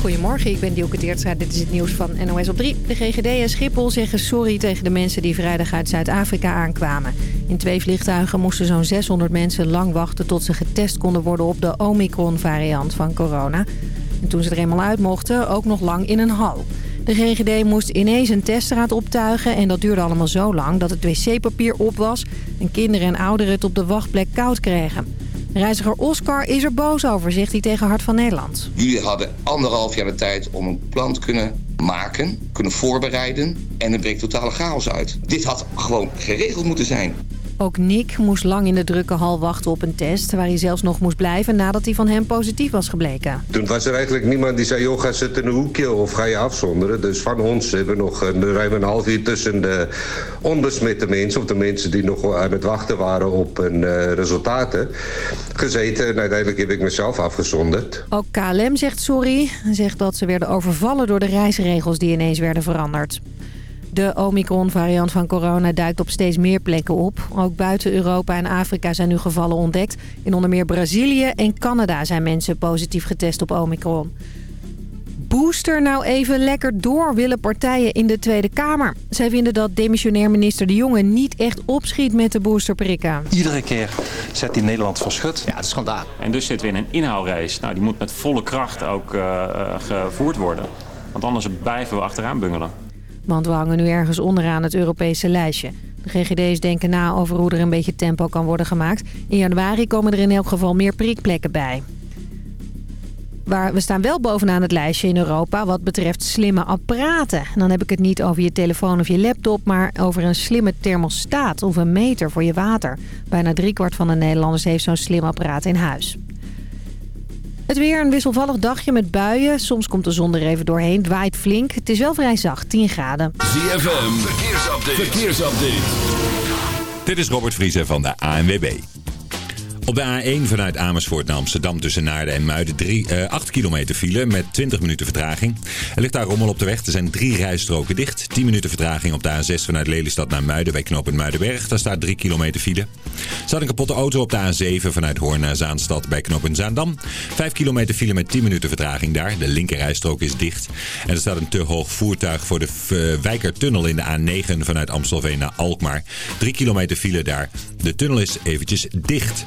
Goedemorgen, ik ben Dielke Teertstra. Dit is het nieuws van NOS op 3. De GGD en Schiphol zeggen sorry tegen de mensen die vrijdag uit Zuid-Afrika aankwamen. In twee vliegtuigen moesten zo'n 600 mensen lang wachten tot ze getest konden worden op de Omicron-variant van corona. En toen ze er eenmaal uit mochten, ook nog lang in een hal. De GGD moest ineens een teststraat optuigen en dat duurde allemaal zo lang dat het wc-papier op was... en kinderen en ouderen het op de wachtplek koud kregen. Reiziger Oscar is er boos over, zegt hij tegen Hart van Nederland. Jullie hadden anderhalf jaar de tijd om een plan te kunnen maken, kunnen voorbereiden... en er breekt totale chaos uit. Dit had gewoon geregeld moeten zijn. Ook Nick moest lang in de drukke hal wachten op een test... waar hij zelfs nog moest blijven nadat hij van hem positief was gebleken. Toen was er eigenlijk niemand die zei... joh, ga zitten in een hoekje of ga je afzonderen. Dus van ons hebben we nog een, ruim een half uur tussen de onbesmette mensen... of de mensen die nog aan het wachten waren op een uh, resultaten... gezeten en uiteindelijk heb ik mezelf afgezonderd. Ook KLM zegt sorry. Zegt dat ze werden overvallen door de reisregels die ineens werden veranderd. De Omicron-variant van corona duikt op steeds meer plekken op. Ook buiten Europa en Afrika zijn nu gevallen ontdekt. In onder meer Brazilië en Canada zijn mensen positief getest op Omicron. Booster nou even lekker door, willen partijen in de Tweede Kamer. Zij vinden dat demissionair minister De Jonge niet echt opschiet met de boosterprikken. Iedere keer zet hij Nederland van schut. Ja, het is schandaal. En dus zitten we in een inhoudrace. Nou, die moet met volle kracht ook uh, gevoerd worden. Want anders blijven we achteraan bungelen. Want we hangen nu ergens onderaan het Europese lijstje. De GGD's denken na over hoe er een beetje tempo kan worden gemaakt. In januari komen er in elk geval meer prikplekken bij. Waar we staan wel bovenaan het lijstje in Europa wat betreft slimme apparaten. En dan heb ik het niet over je telefoon of je laptop, maar over een slimme thermostaat of een meter voor je water. Bijna driekwart van de Nederlanders heeft zo'n slim apparaat in huis. Het weer een wisselvallig dagje met buien. Soms komt de zon er even doorheen. Het waait flink. Het is wel vrij zacht, 10 graden. ZFM, verkeersupdate. verkeersupdate. Dit is Robert Vriezen van de ANWB. Op de A1 vanuit Amersfoort naar Amsterdam tussen Naarden en Muiden 3, uh, 8 kilometer file met 20 minuten vertraging. Er ligt daar rommel op de weg. Er zijn drie rijstroken dicht. 10 minuten vertraging op de A6 vanuit Lelystad naar Muiden bij knooppunt Muidenberg. Daar staat 3 kilometer file. Staat een kapotte auto op de A7 vanuit Hoorn naar Zaanstad bij knooppunt Zaandam. 5 kilometer file met 10 minuten vertraging daar. De linker rijstrook is dicht. En er staat een te hoog voertuig voor de uh, Wijkertunnel in de A9 vanuit Amstelveen naar Alkmaar. 3 kilometer file daar. De tunnel is eventjes dicht.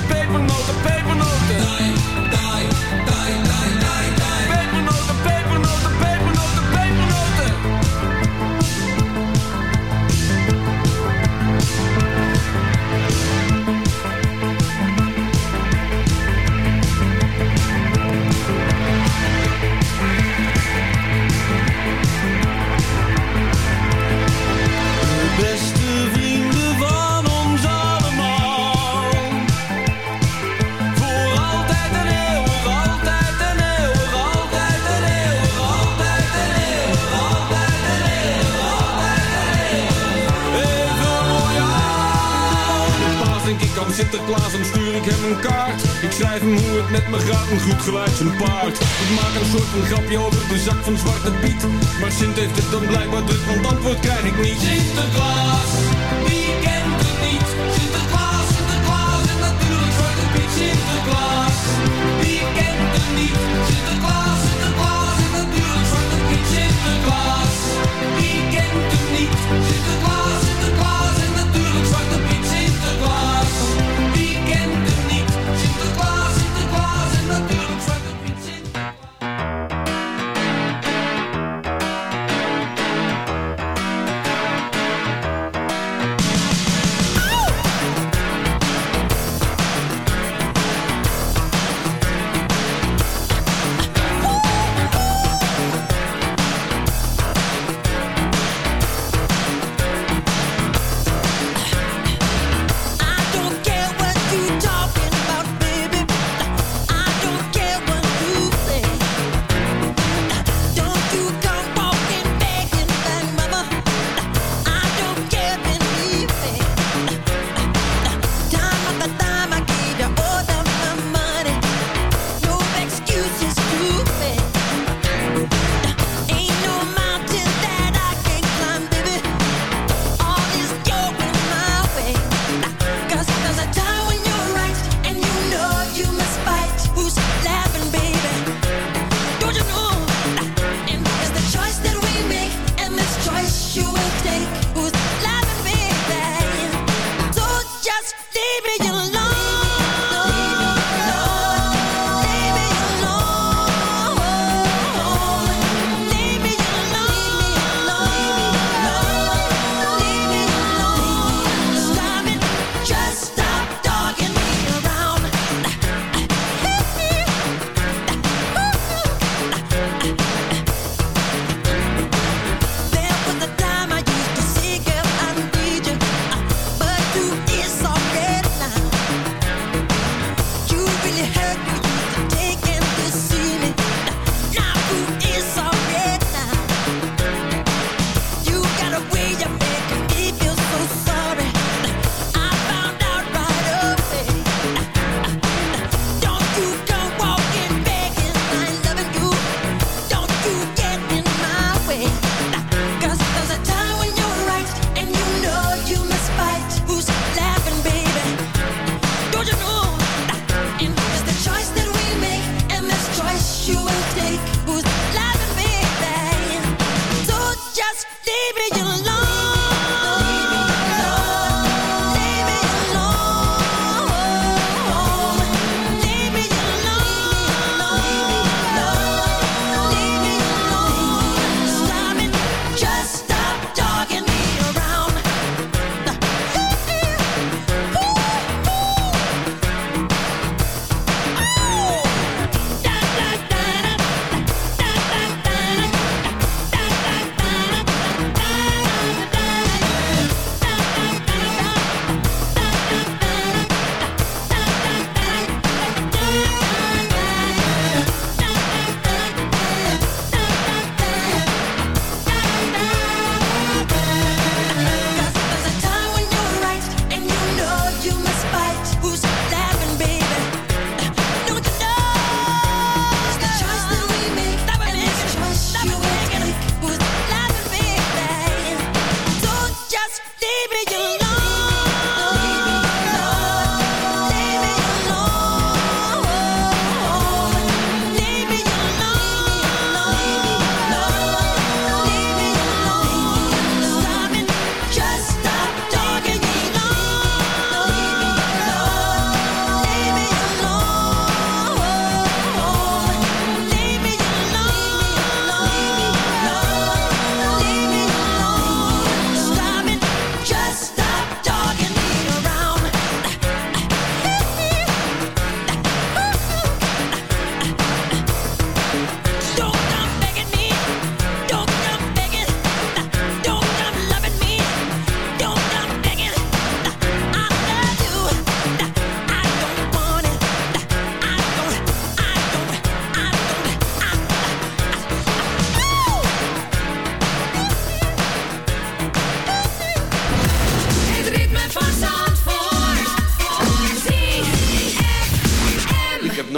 pepernoten, pepernoten. Nee. een goed geluid zijn paard. Ik maak een soort van grapje over de zak van Zwarte Piet. Maar Sint heeft het dan blijkbaar druk, want antwoord krijg ik niet. Sinterklaas, wie kent het niet? Sinterklaas, Sinterklaas en natuurlijk Zwarte Piet. Sinterklaas.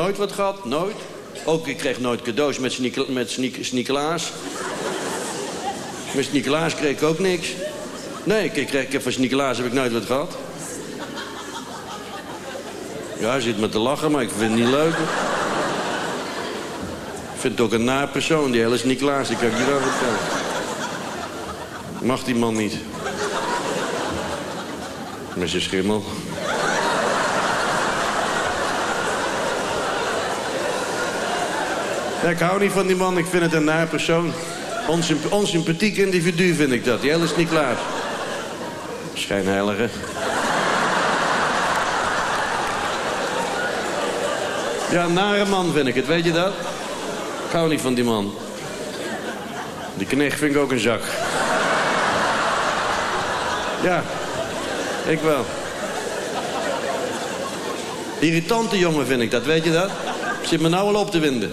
Nooit wat gehad, nooit. Ook ik kreeg nooit cadeaus met, Sneek- met Sneekelaas kreeg ik ook niks. Nee, ik, kreeg, ik van Sneekelaas heb ik nooit wat gehad. Ja, hij zit me te lachen, maar ik vind het niet leuk. Ik vind het ook een naar persoon, die hele Sneekelaas. Die kan ik niet wel vertellen. Mag die man niet. Met zijn schimmel. Ik hou niet van die man. Ik vind het een naar persoon. Onsymp onsympathiek individu vind ik dat. Hele is niet klaar. Schijnheilige. Ja, een nare man vind ik het. Weet je dat? Ik hou niet van die man. Die knecht vind ik ook een zak. Ja, ik wel. Irritante jongen vind ik dat, weet je dat? Zit me nou al op te winden.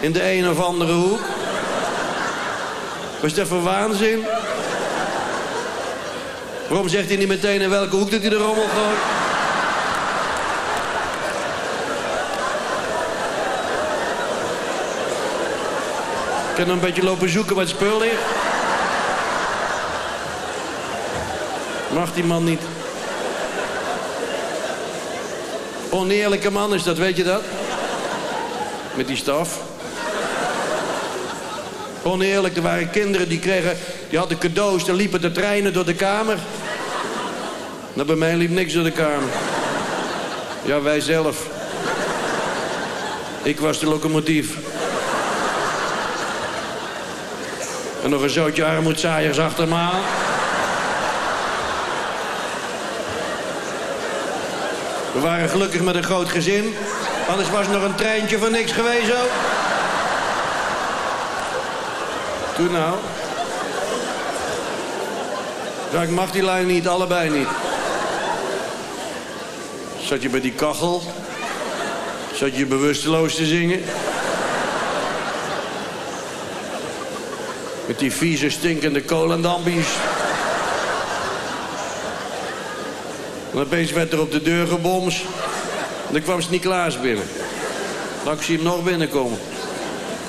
In de een of andere hoek? Was dat voor waanzin? Waarom zegt hij niet meteen in welke hoek dat hij de rommel gooit? Ik kan een beetje lopen zoeken wat spul ligt. Mag die man niet. Oneerlijke man is dat, weet je dat? Met die staf. Oneerlijk, er waren kinderen die kregen... die hadden cadeaus, dan liepen de treinen door de kamer. Nou, bij mij liep niks door de kamer. Ja, wij zelf. Ik was de locomotief. En nog een zootje armoedzaaiers achter me aan. We waren gelukkig met een groot gezin. Anders was er nog een treintje van niks geweest ook. Toen nou. Ja, ik mag die lijn niet, allebei niet. Zat je bij die kachel? Zat je bewusteloos te zingen? Met die vieze, stinkende kolendambies. En opeens werd er op de deur geboms. En dan kwam Sint-Niklaas binnen. Dan zie hem nog binnenkomen.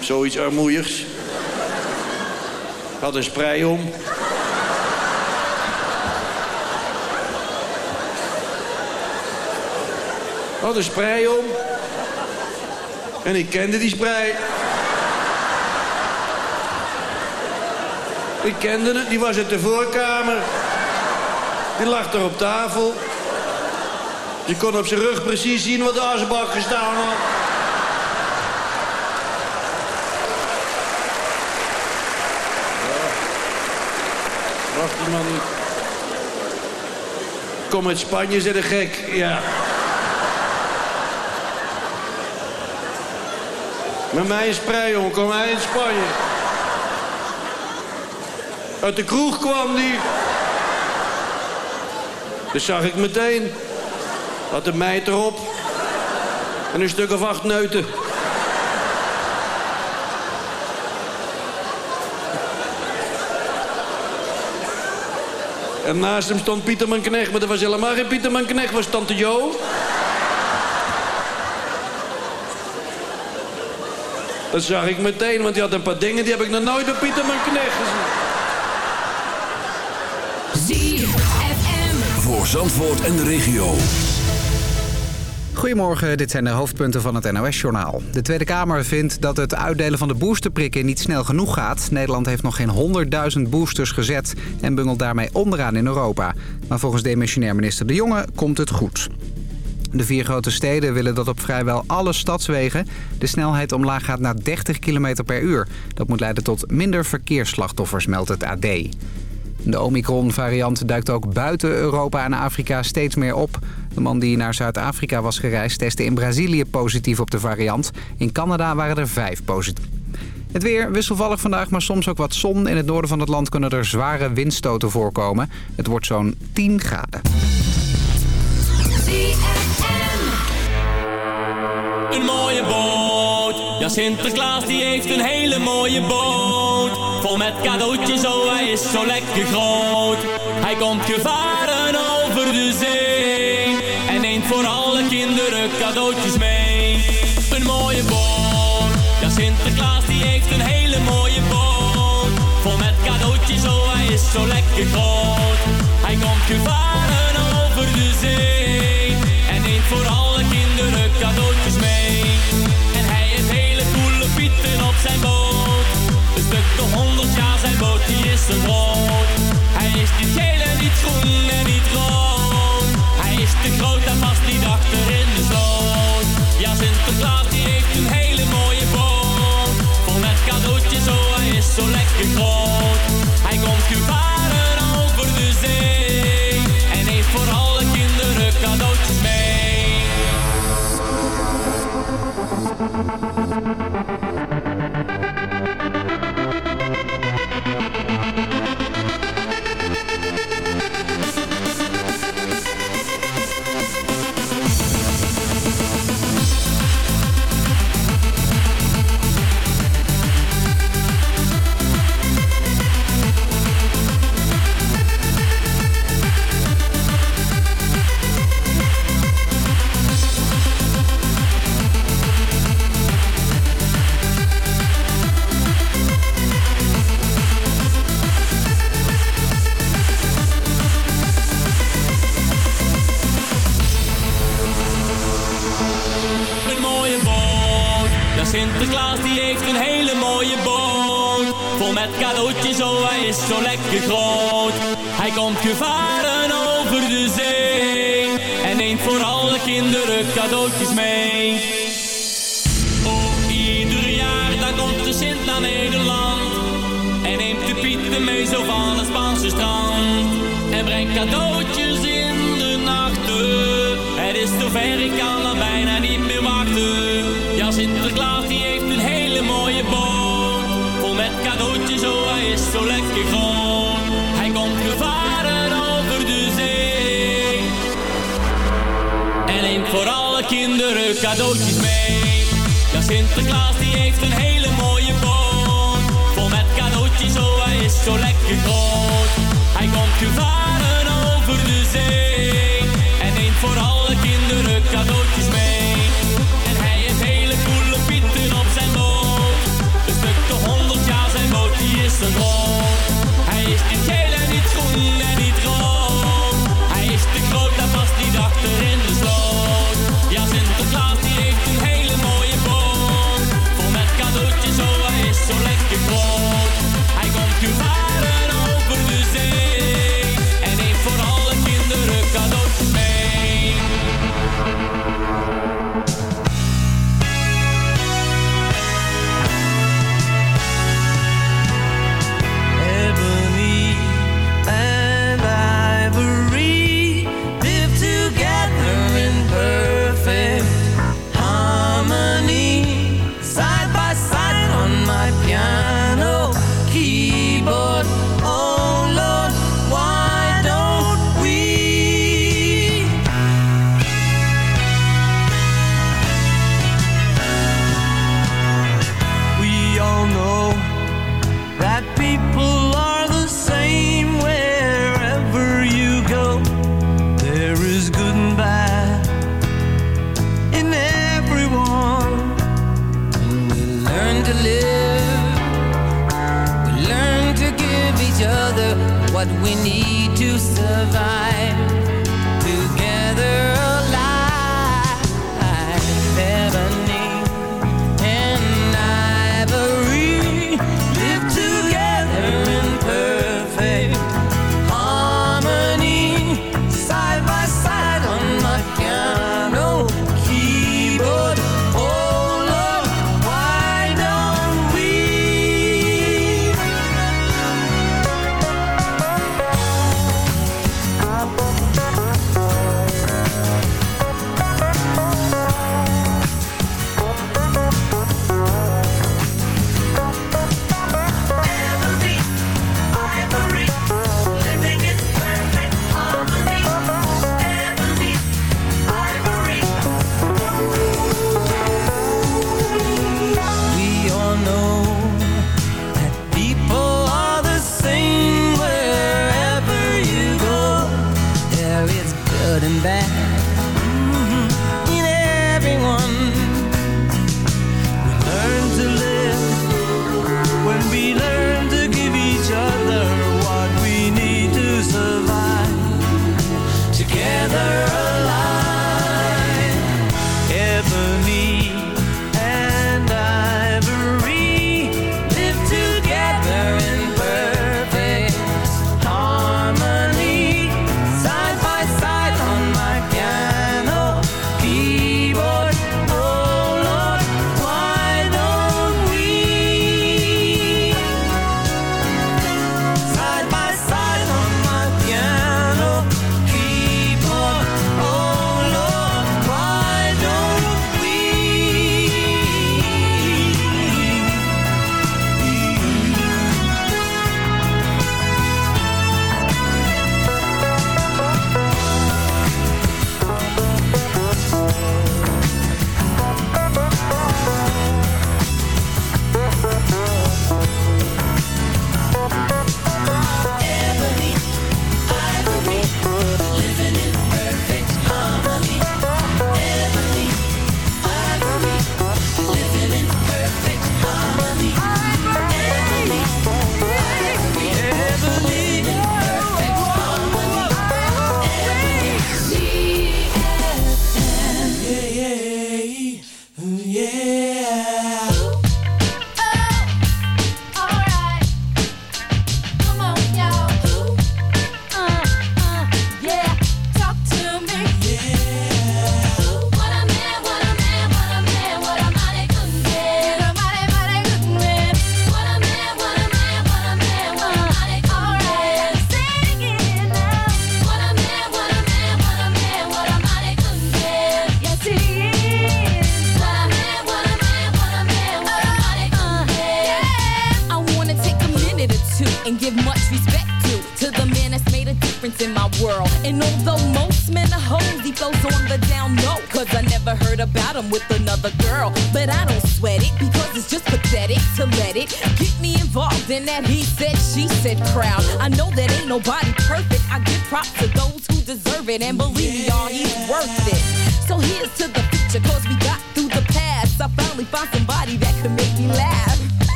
Zoiets armoeigs. Had een sprei om. Had een sprei om. En ik kende die sprei. Ik kende het, die was uit de voorkamer. Die lag er op tafel. Je kon op zijn rug precies zien wat de asbak gestaan had. Ja. Wacht die man niet. Kom uit Spanje, zit een gek. Ja. Met mij een sprei, jongen. Kom hij in Spanje. Uit de kroeg kwam die. Dus zag ik meteen. Had een meid erop. En een stuk of acht neuten. En naast hem stond Pieterman Knecht, maar dat was helemaal geen Pieterman Knecht, was tante Jo. Dat zag ik meteen, want die had een paar dingen die heb ik nog nooit bij Pieterman Knecht gezien. ZFM. Voor Zandvoort en de regio. Goedemorgen, dit zijn de hoofdpunten van het NOS-journaal. De Tweede Kamer vindt dat het uitdelen van de boosterprikken niet snel genoeg gaat. Nederland heeft nog geen 100.000 boosters gezet en bungelt daarmee onderaan in Europa. Maar volgens demissionair minister De Jonge komt het goed. De vier grote steden willen dat op vrijwel alle stadswegen de snelheid omlaag gaat naar 30 km per uur. Dat moet leiden tot minder verkeersslachtoffers, meldt het AD. De Omicron-variant duikt ook buiten Europa en Afrika steeds meer op. De man die naar Zuid-Afrika was gereisd testte in Brazilië positief op de variant. In Canada waren er vijf positief. Het weer wisselvallig vandaag, maar soms ook wat zon. In het noorden van het land kunnen er zware windstoten voorkomen. Het wordt zo'n 10 graden. Een mooie boot. Ja, Sinterklaas die heeft een hele mooie boot. Vol met cadeautjes, oh hij is zo lekker groot. Hij komt gevaren over de zee voor alle kinderen cadeautjes mee. Een mooie boom, ja Sinterklaas die heeft een hele mooie boom. Vol met cadeautjes, oh hij is zo lekker groot. Hij komt gevaren over de zee. En neemt voor alle kinderen cadeautjes mee. En hij heeft hele coole pieten op zijn boot. Een stuk de honderd jaar zijn boot die is een groot Hij is niet geel en niet groen en niet rood is te groot, en past niet achter in de sloot. Ja, Sinterklaas die heeft een hele mooie boot. Vol met cadeautjes, oh hij is zo lekker groot. Hij komt gevaren over de zee. En heeft voor alle kinderen cadeautjes mee.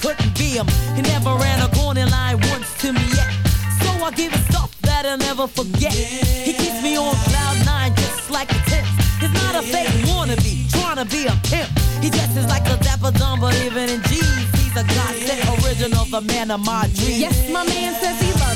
Couldn't be him. He never ran a corner line once to me yet. So I give him stuff that I'll never forget. He keeps me on cloud nine just like a tip. He's not a fake wannabe, trying to be a pimp. He dresses like a dapper dumb, but even in jeans, he's a godsend original, the man of my dreams. Yes, my man says he loves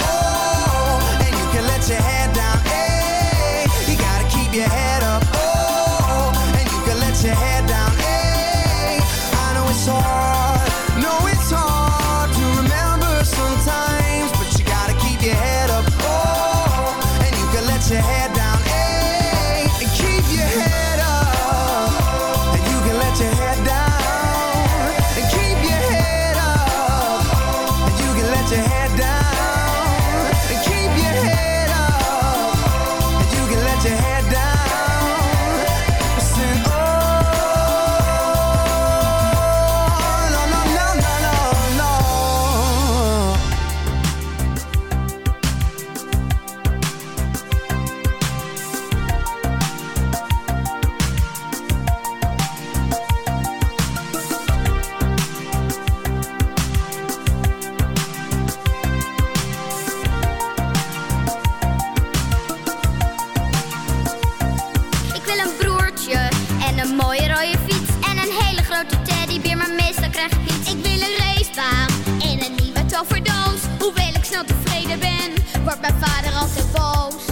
Een nieuwe toverdoos. Hoewel ik snel tevreden ben, wordt mijn vader altijd boos.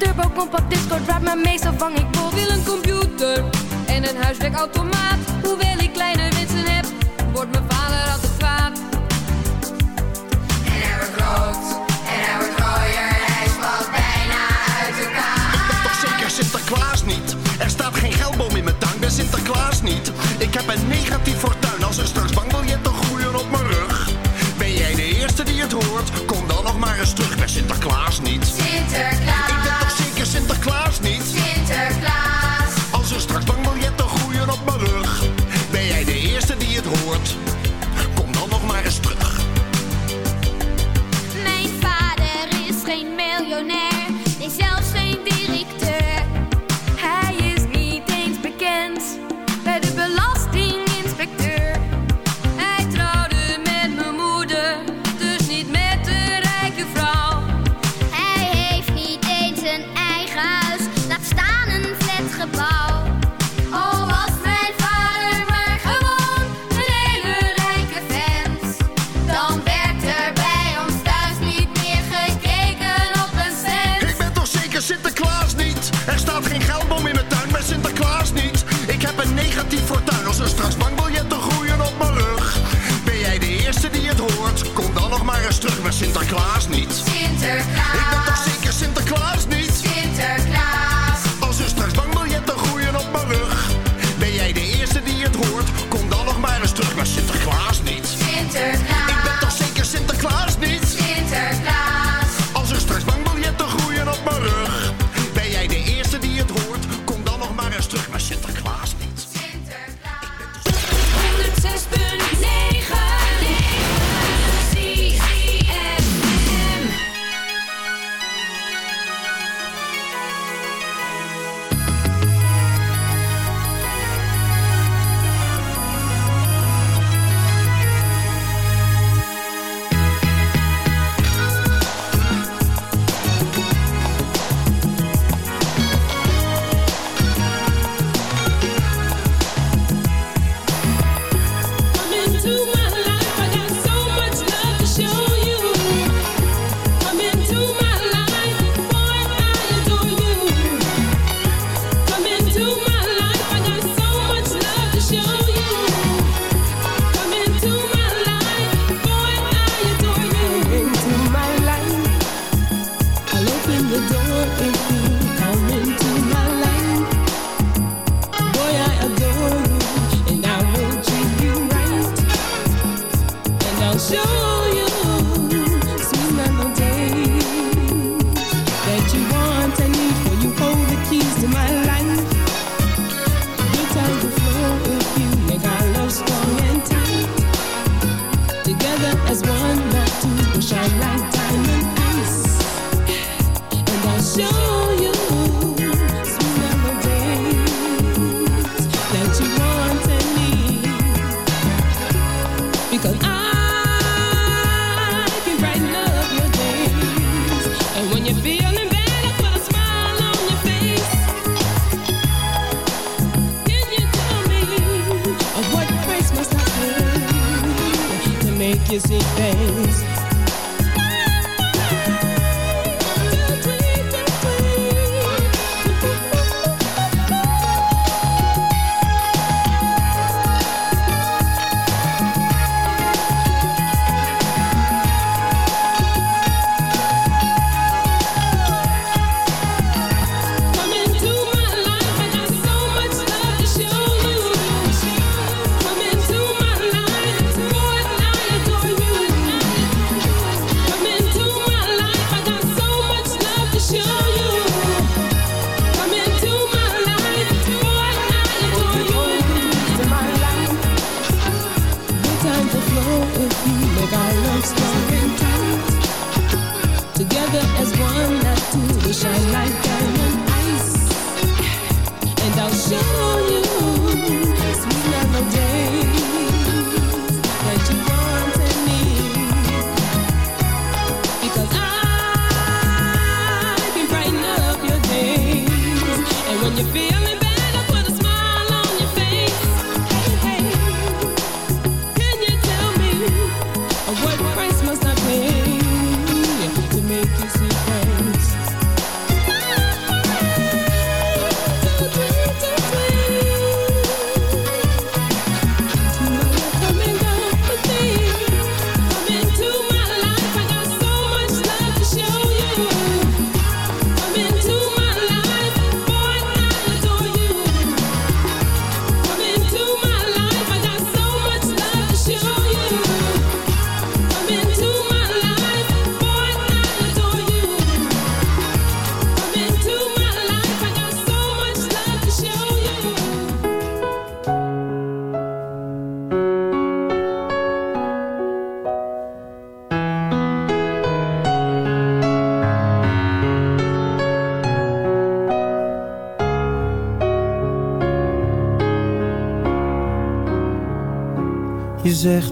Turbo compact discord waar mijn meestal vang ik vol. Wil een computer en een huiswerkautomaat. Hoewel ik kleine wensen heb, wordt mijn vader altijd kwaad. En hij wordt rood en hij wordt rooier, hij spat bijna uit elkaar. Ik ben toch zeker Sinterklaas niet? Er staat geen geldboom in mijn tuin, ben Sinterklaas niet. Ik heb een negatief fortuin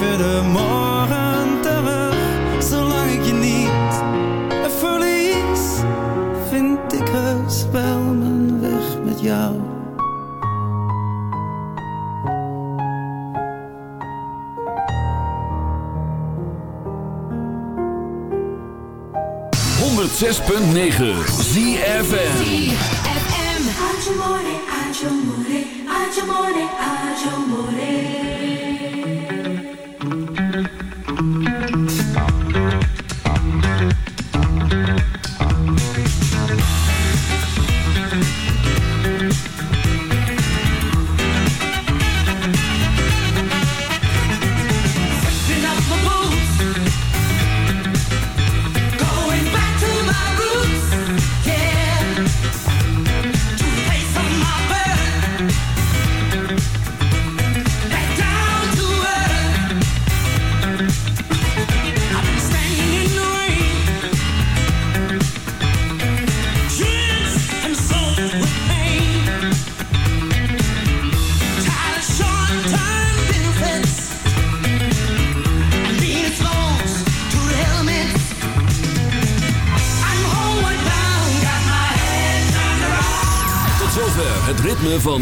Je de morgen terug. Zolang ik je niet verlies, vind ik heus wel mijn weg met jou. ZFM. Picking